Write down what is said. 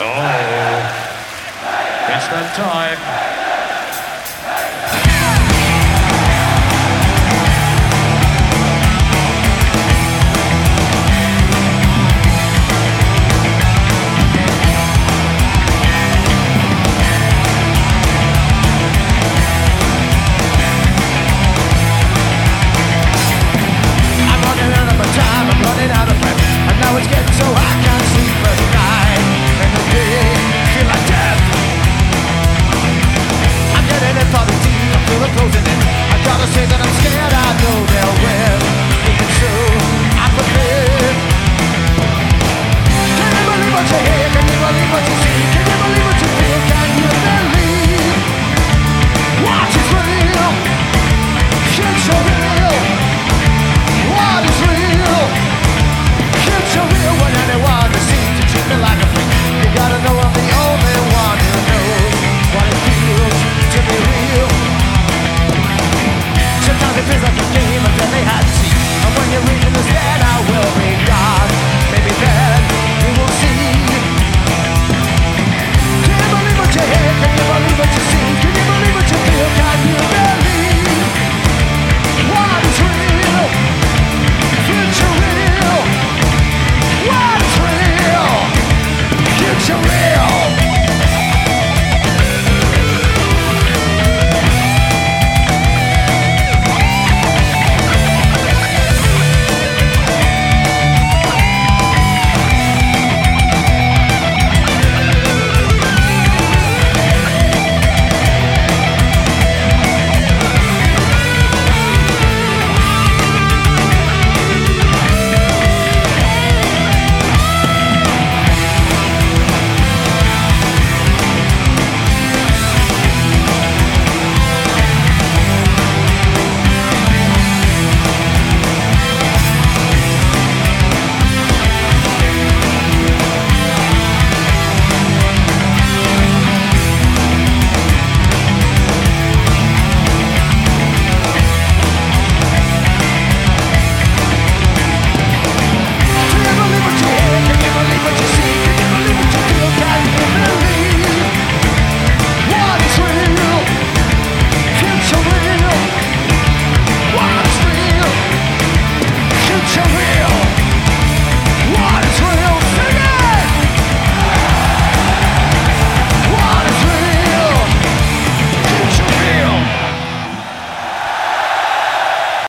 Oh, it's that time. say that I'm scared